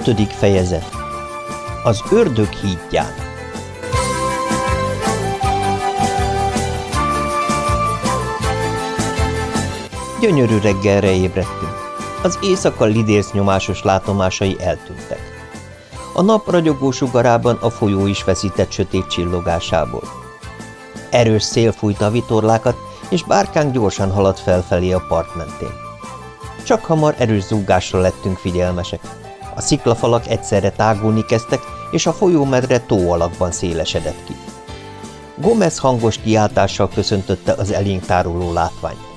Ötödik fejezet Az ördög hídján Gyönyörű reggelre ébredtünk. Az éjszaka lidérc nyomásos látomásai eltűntek. A nap ragyogó sugarában a folyó is veszített sötét csillogásából. Erős szél fújta a vitorlákat, és bárkánk gyorsan haladt felfelé a part mentén. Csak hamar erős zúgásra lettünk figyelmesek. A sziklafalak egyszerre tágulni kezdtek, és a folyómedre tó alakban szélesedett ki. Gomez hangos kiáltással köszöntötte az elénk táruló látványt.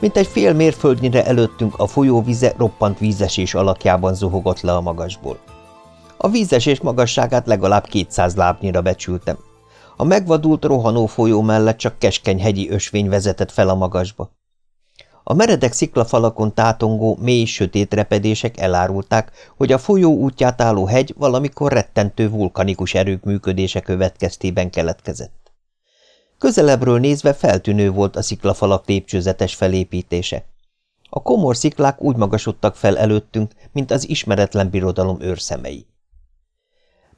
Mint egy fél mérföldnyire előttünk a folyóvize roppant vízesés alakjában zuhogott le a magasból. A vízesés magasságát legalább 200 lábnyira becsültem. A megvadult rohanó folyó mellett csak keskeny hegyi ösvény vezetett fel a magasba. A meredek sziklafalakon tátongó, mély, sötét repedések elárulták, hogy a folyó útját álló hegy valamikor rettentő vulkanikus erők működése következtében keletkezett. Közelebbről nézve feltűnő volt a sziklafalak lépcsőzetes felépítése. A komor sziklák úgy magasodtak fel előttünk, mint az ismeretlen birodalom őrszemei.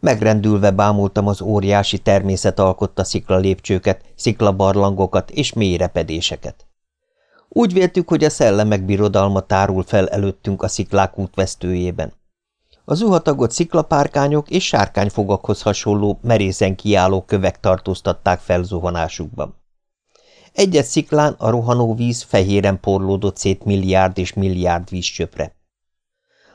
Megrendülve bámultam az óriási természet alkotta szikla lépcsőket, sziklabarlangokat és mély repedéseket. Úgy véltük, hogy a szellemek birodalma tárul fel előttünk a sziklák útvesztőjében. Az zuhatagott sziklapárkányok és sárkányfogakhoz hasonló, merészen kiálló kövek tartóztatták fel zuhanásukban. Egyet sziklán a rohanó víz fehéren porlódott szét milliárd és milliárd vízcsöpre.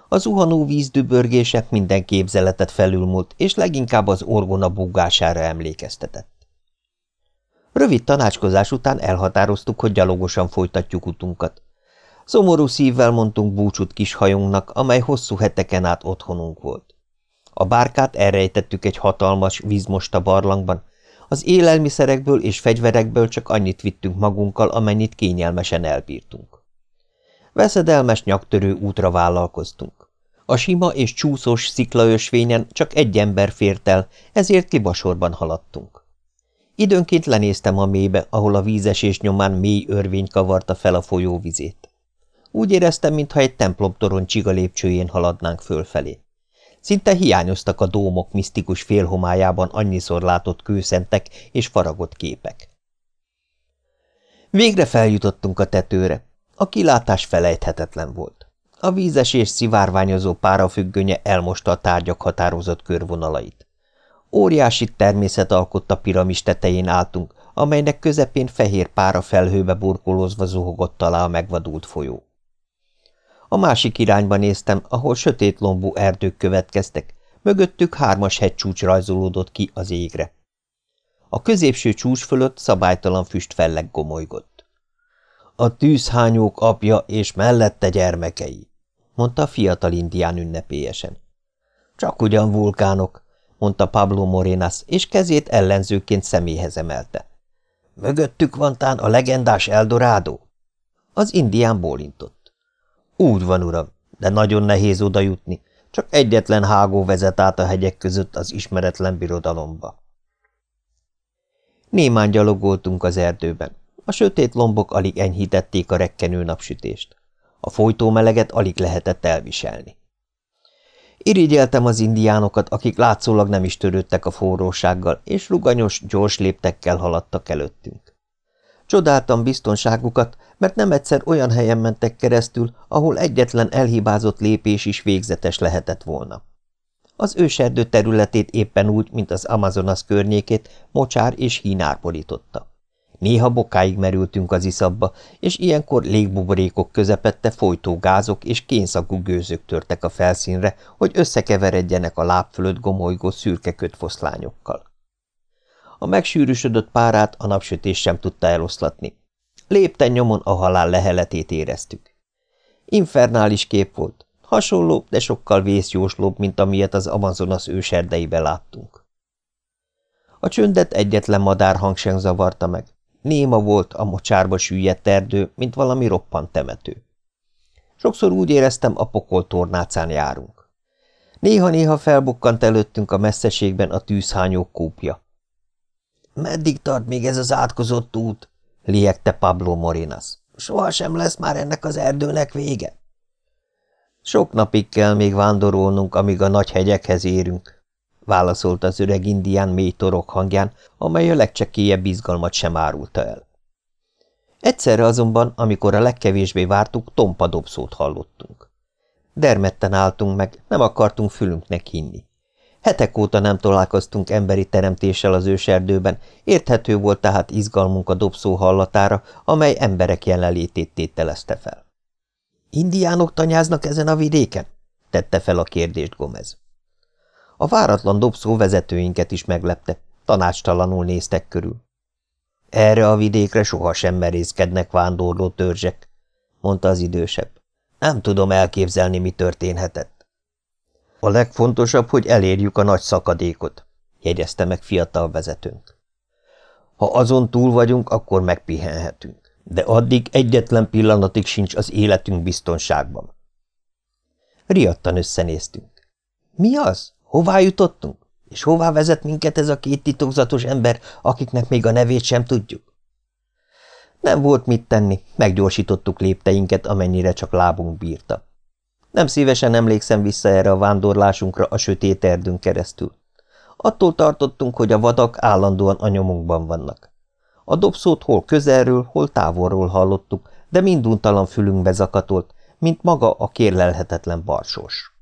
A zuhanó víz dübörgése minden képzeletet felülmúlt, és leginkább az orgona búgására emlékeztetett. Rövid tanácskozás után elhatároztuk, hogy gyalogosan folytatjuk utunkat. Szomorú szívvel mondtunk búcsút kis hajunknak, amely hosszú heteken át otthonunk volt. A bárkát elrejtettük egy hatalmas, vízmosta barlangban, az élelmiszerekből és fegyverekből csak annyit vittünk magunkkal, amennyit kényelmesen elbírtunk. Veszedelmes nyaktörő útra vállalkoztunk. A sima és csúszós sziklaösvényen csak egy ember fért el, ezért kibasorban haladtunk. Időnként lenéztem a mélybe, ahol a vízesés nyomán mély örvény kavarta fel a folyóvizét. Úgy éreztem, mintha egy templomtorony csiga lépcsőjén haladnánk fölfelé. Szinte hiányoztak a dómok misztikus félhomályában annyiszor látott kőszentek és faragott képek. Végre feljutottunk a tetőre. A kilátás felejthetetlen volt. A vízesés szivárványozó párafüggönye elmosta a tárgyak határozott körvonalait. Óriási természet alkotta piramis tetején álltunk, amelynek közepén fehér pára felhőbe burkolózva zuhogott alá a megvadult folyó. A másik irányba néztem, ahol sötét lombú erdők következtek, mögöttük hármas hegycsúcs rajzolódott ki az égre. A középső csúcs fölött szabálytalan füst felleg gomolygott. A tűzhányók apja és mellette gyermekei, mondta a fiatal indián ünnepélyesen. Csak ugyan vulkánok, mondta Pablo Morenas, és kezét ellenzőként személyhez emelte. Mögöttük van tán a legendás Eldorado? Az indián bólintott. Úgy van, uram, de nagyon nehéz oda jutni, csak egyetlen hágó vezet át a hegyek között az ismeretlen birodalomba. Némán gyalogoltunk az erdőben. A sötét lombok alig enyhítették a rekkenő napsütést. A folytó meleget alig lehetett elviselni. Irigyeltem az indiánokat, akik látszólag nem is törődtek a forrósággal, és ruganyos, gyors léptekkel haladtak előttünk. Csodáltam biztonságukat, mert nem egyszer olyan helyen mentek keresztül, ahol egyetlen elhibázott lépés is végzetes lehetett volna. Az őserdő területét éppen úgy, mint az Amazonas környékét, mocsár és hínár borította. Néha bokáig merültünk az iszabba, és ilyenkor légbuborékok közepette folytó gázok és kénszagú gőzök törtek a felszínre, hogy összekeveredjenek a láb fölött gomolygó szürke kötfoszlányokkal. A megsűrűsödött párát a napsütés sem tudta eloszlatni. Lépten nyomon a halál leheletét éreztük. Infernális kép volt, hasonló, de sokkal vészjóslóbb, mint amilyet az Amazonas őserdeibe láttunk. A csöndet egyetlen madárhang sem zavarta meg. Néma volt a mocsárba süllyedt erdő, mint valami roppant temető. Sokszor úgy éreztem, a pokol tornácán járunk. Néha-néha felbukkant előttünk a messzeségben a tűzhányók kúpja. – Meddig tart még ez az átkozott út? – liegte Pablo Morinas. – Soha sem lesz már ennek az erdőnek vége? – Sok napig kell még vándorolnunk, amíg a nagy hegyekhez érünk, válaszolt az öreg indián mély torok hangján, amely a legcsekélyebb izgalmat sem árulta el. Egyszerre azonban, amikor a legkevésbé vártuk, tompa dobszót hallottunk. Dermedten álltunk meg, nem akartunk fülünknek hinni. Hetek óta nem találkoztunk emberi teremtéssel az őserdőben, érthető volt tehát izgalmunk a dobszó hallatára, amely emberek jelenlétét tételezte fel. – Indiánok tanyáznak ezen a vidéken? – tette fel a kérdést Gomez. A váratlan dobszó vezetőinket is meglepte, tanácstalanul néztek körül. – Erre a vidékre sohasem merészkednek vándorló törzsek – mondta az idősebb. – Nem tudom elképzelni, mi történhetett. A legfontosabb, hogy elérjük a nagy szakadékot, jegyezte meg fiatal vezetőnk. Ha azon túl vagyunk, akkor megpihenhetünk, de addig egyetlen pillanatig sincs az életünk biztonságban. Riadtan összenéztünk. Mi az? Hová jutottunk? És hová vezet minket ez a két titokzatos ember, akiknek még a nevét sem tudjuk? Nem volt mit tenni, meggyorsítottuk lépteinket, amennyire csak lábunk bírta. Nem szívesen emlékszem vissza erre a vándorlásunkra a sötét erdőn keresztül. Attól tartottunk, hogy a vadak állandóan a nyomunkban vannak. A dobszót hol közelről, hol távolról hallottuk, de minduntalan fülünkbe zakatolt, mint maga a kérlelhetetlen barsós.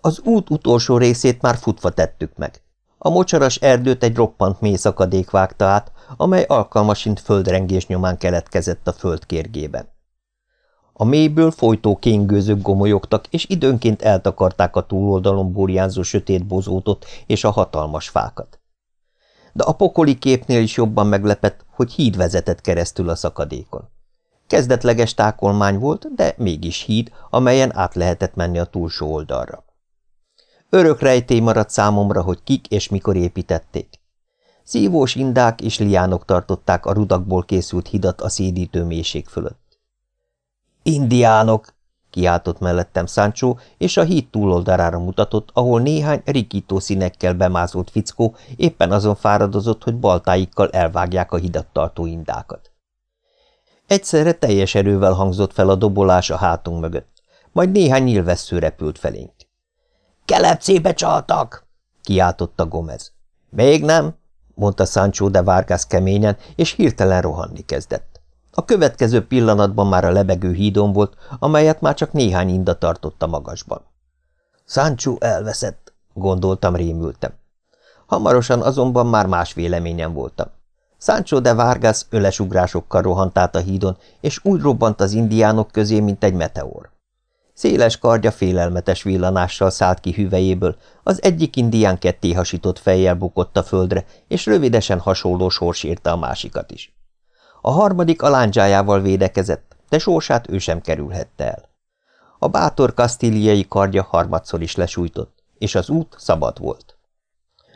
Az út utolsó részét már futva tettük meg. A mocsaras erdőt egy roppant mély szakadék vágta át, amely alkalmasint földrengés nyomán keletkezett a föld kérgében. A mélyből folytó kéngőzők gomolyogtak, és időnként eltakarták a túloldalon burjánzó sötét bozótot és a hatalmas fákat. De a pokoli képnél is jobban meglepett, hogy híd vezetett keresztül a szakadékon. Kezdetleges tákolmány volt, de mégis híd, amelyen át lehetett menni a túlsó oldalra. Örök rejtély maradt számomra, hogy kik és mikor építették. Szívós indák és liánok tartották a rudakból készült hidat a szédítő mélység fölött. Indiánok! kiáltott mellettem Sancho, és a híd túloldalára mutatott, ahol néhány rikító színekkel bemázolt fickó éppen azon fáradozott, hogy baltáikkal elvágják a hidat tartó indákat. Egyszerre teljes erővel hangzott fel a dobolás a hátunk mögött, majd néhány nyilvessző repült felénk. – Kelepcébe csaltak! – kiáltotta Gomez. – Még nem! – mondta Sancho de Vargas keményen, és hirtelen rohanni kezdett. A következő pillanatban már a lebegő hídon volt, amelyet már csak néhány inda tartott a magasban. Sancho elveszett, gondoltam rémültem. Hamarosan azonban már más véleményen voltam. Sancho de Vargas ölesugrásokkal rohant át a hídon, és úgy robbant az indiánok közé, mint egy meteor. Széles kardja félelmetes villanással szállt ki hüvejéből, az egyik indián ketté hasított fejjel bukott a földre, és rövidesen hasonló sors érte a másikat is. A harmadik a védekezett, de sorsát ő sem kerülhette el. A bátor kasztíliai kardja harmadszor is lesújtott, és az út szabad volt.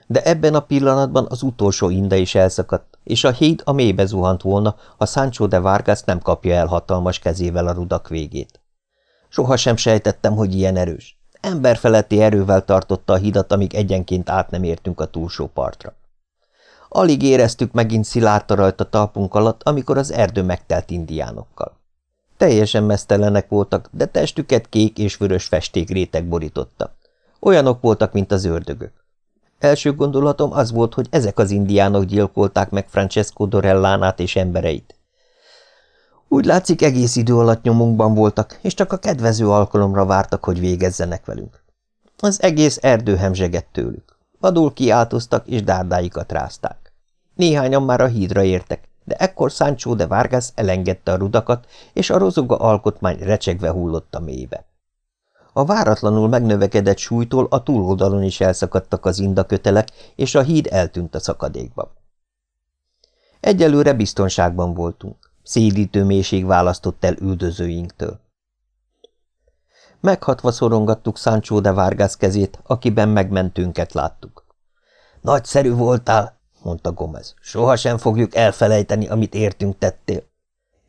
De ebben a pillanatban az utolsó inda is elszakadt, és a híd a mélybe zuhant volna, ha Sancho de Vargas nem kapja el hatalmas kezével a rudak végét. Soha sem sejtettem, hogy ilyen erős. Emberfeletti erővel tartotta a hidat, amíg egyenként át nem értünk a túlsó partra. Alig éreztük megint szilárta rajta talpunk alatt, amikor az erdő megtelt indiánokkal. Teljesen mesztelenek voltak, de testüket kék és vörös festék réteg borította. Olyanok voltak, mint az ördögök. Első gondolatom az volt, hogy ezek az indiánok gyilkolták meg Francesco Dorellánát és embereit. Úgy látszik, egész idő alatt nyomunkban voltak, és csak a kedvező alkalomra vártak, hogy végezzenek velünk. Az egész erdő hemzsegett tőlük. Vadul kiáltoztak, és dárdáikat rázták. Néhányan már a hídra értek, de ekkor Sancho de Vargas elengedte a rudakat, és a rozoga alkotmány recsegve hullott a mélybe. A váratlanul megnövekedett súlytól a túloldalon is elszakadtak az indakötelek, és a híd eltűnt a szakadékba. Egyelőre biztonságban voltunk. Szédítő mélység választott el üldözőinktől. Meghatva szorongattuk Sancho de Vargas kezét, akiben megmentőnket láttuk. Nagyszerű voltál, mondta Gomez. Soha sem fogjuk elfelejteni, amit értünk tettél.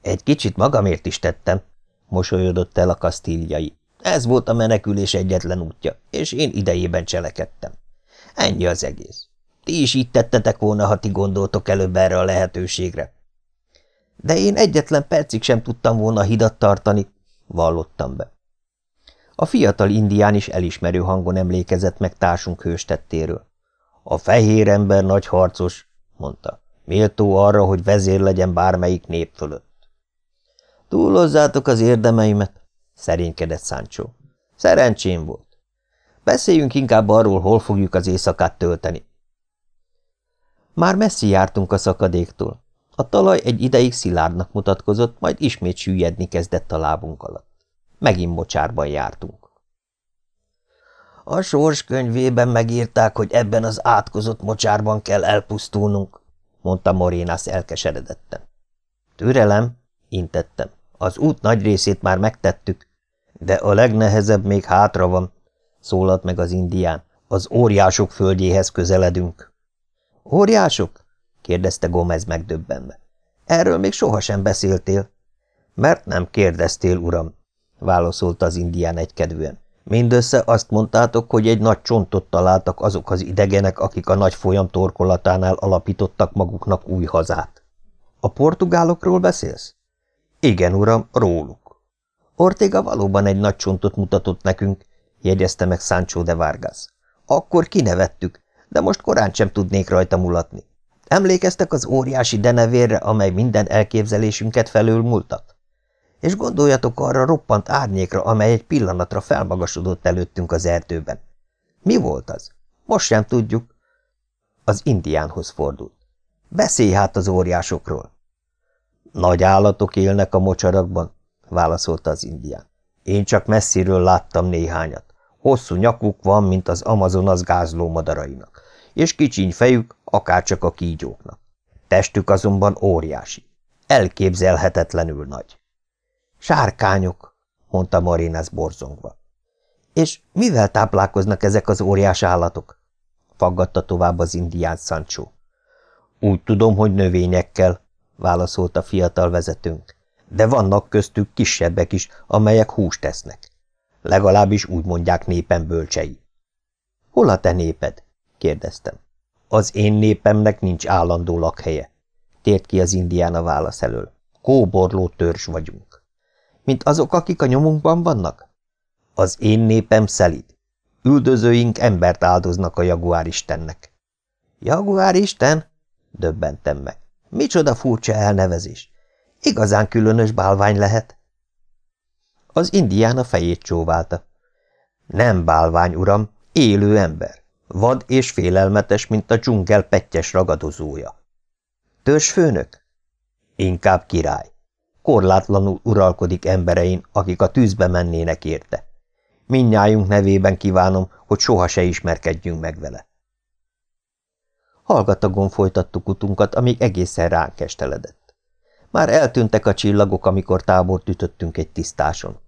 Egy kicsit magamért is tettem, mosolyodott el a kasztíliai. Ez volt a menekülés egyetlen útja, és én idejében cselekedtem. Ennyi az egész. Ti is így tettetek volna, ha ti gondoltok előbb erre a lehetőségre. De én egyetlen percig sem tudtam volna hidat tartani, vallottam be. A fiatal indián is elismerő hangon emlékezett meg társunk hőstettéről. A fehér ember nagy harcos, mondta. Méltó arra, hogy vezér legyen bármelyik nép fölött. Túlozzátok az érdemeimet, szerénykedett Sancho. Szerencsém volt. Beszéljünk inkább arról, hol fogjuk az éjszakát tölteni. Már messzi jártunk a szakadéktól. A talaj egy ideig szilárdnak mutatkozott, majd ismét süllyedni kezdett a lábunk alatt. Megint mocsárban jártunk. A sors könyvében megírták, hogy ebben az átkozott mocsárban kell elpusztulnunk, mondta Morénász elkeseredetten. Türelem, intettem. Az út nagy részét már megtettük, de a legnehezebb még hátra van, szólalt meg az indián. Az óriások földjéhez közeledünk. Óriások? Kérdezte Gomez megdöbbenve. Erről még sohasem beszéltél. Mert nem kérdeztél, uram, válaszolta az indián egykedvűen. Mindössze azt mondtátok, hogy egy nagy csontot találtak azok az idegenek, akik a nagy folyam torkolatánál alapítottak maguknak új hazát. A portugálokról beszélsz? Igen, uram, róluk. Ortega valóban egy nagy csontot mutatott nekünk, jegyezte meg Sancho de Vargas. Akkor kinevettük, de most korán sem tudnék rajta mulatni. Emlékeztek az óriási denevérre, amely minden elképzelésünket felül múltat? És gondoljatok arra roppant árnyékra, amely egy pillanatra felmagasodott előttünk az erdőben. Mi volt az? Most sem tudjuk. Az indiánhoz fordult. Beszélj hát az óriásokról. Nagy állatok élnek a mocsarakban, válaszolta az indián. Én csak messziről láttam néhányat. Hosszú nyakuk van, mint az Amazonas gázló madarainak, és kicsiny fejük, akárcsak a kígyóknak. Testük azonban óriási, elképzelhetetlenül nagy. Sárkányok, mondta Marinas borzongva. És mivel táplálkoznak ezek az óriás állatok? faggatta tovább az indián Sancho. Úgy tudom, hogy növényekkel, válaszolta fiatal vezetőnk, de vannak köztük kisebbek is, amelyek húst tesznek. Legalábbis úgy mondják népen bölcsei. Hol a te néped? Kérdeztem. Az én népemnek nincs állandó lakhelye. Tért ki az indián a válasz elől. Kóborló törzs vagyunk. Mint azok, akik a nyomunkban vannak? Az én népem szelid. Üldözőink embert áldoznak a jaguár istennek. Jaguár isten? Döbbentem meg. Micsoda furcsa elnevezés. Igazán különös bálvány lehet. Az indián a fejét csóválta. Nem bálvány, uram, élő ember. Vad és félelmetes, mint a dzsungel pettyes ragadozója. főnök? Inkább király. Korlátlanul uralkodik emberein, akik a tűzbe mennének érte. Mindnyájunk nevében kívánom, hogy soha se ismerkedjünk meg vele. Hallgatagon folytattuk utunkat, amíg egészen ránk esteledett. Már eltűntek a csillagok, amikor tábort ütöttünk egy tisztáson.